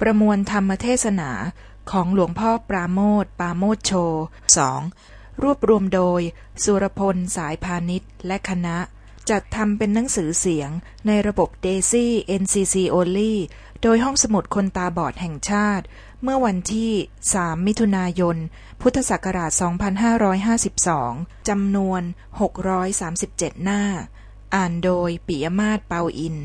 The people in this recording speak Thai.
ประมวลธรรมเทศนาของหลวงพ่อปราโมทปราโมทโชสองรวบรวมโดย สุรพลสายพาณิชย์และคณะ จัดทำเป็นหนังสือเสียงในระบบ DAISY NCC Only โดยห้องสมุดคนตาบอดแห่งชาติ เมื่อวันที่ 3 มิถุนายน พุทธศักราช 2552 จำนวน 637 หน้า อ่านโดยปิยมาศเปาอิน